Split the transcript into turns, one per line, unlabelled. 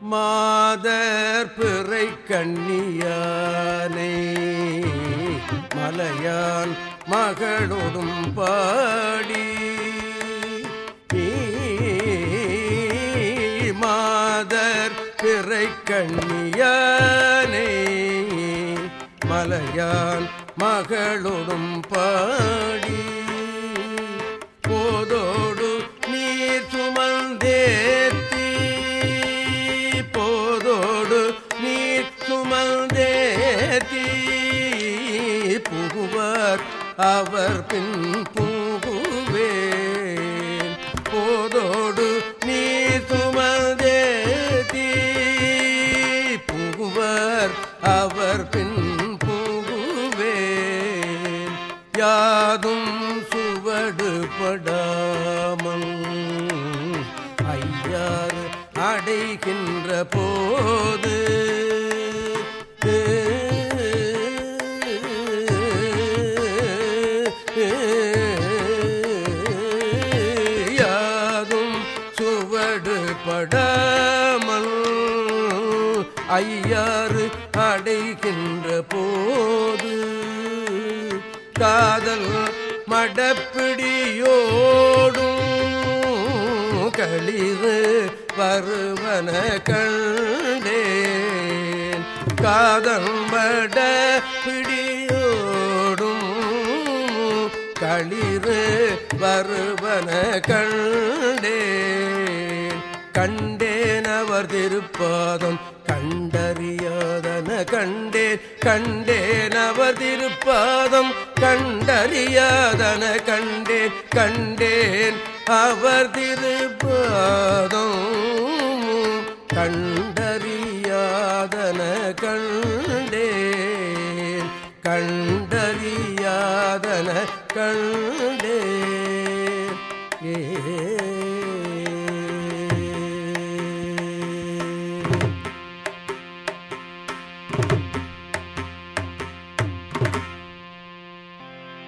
மாதர் பிறை கண்ணியானை மலையான் மகளோடும் பாடி. மாதர் பிறை கண்ணியானை மலையான் மகளோடும் பாடி. அவர் பின் புகுவேன். போதோடு நீ சுமந்தேத்தி புகுவர் அவர் பின் புகுவேன். யாதும் சுவடுபடாமல் ஐயாறு அடைகின்ற போது சுவடுபடாமல் ஐயாறு அடைகின்ற போது காதல் மடப்பிடியோடும் களிது வருவன கண்டேன். காதல் மடப்பிடியோடும் களிறு வருவன கண்டேன். கண்டேன் அவர் திருப்பாதம். கண்டறியாதன கண்டேன் கண்டேன் அவர் திருப்பாதம். கண்டறியாதன கண்டேன் கண்டேன் அவர் திருப்பாதம். கண்டறியாதன கண்டேன் கண்டறியாதன கண்டேன். ஏ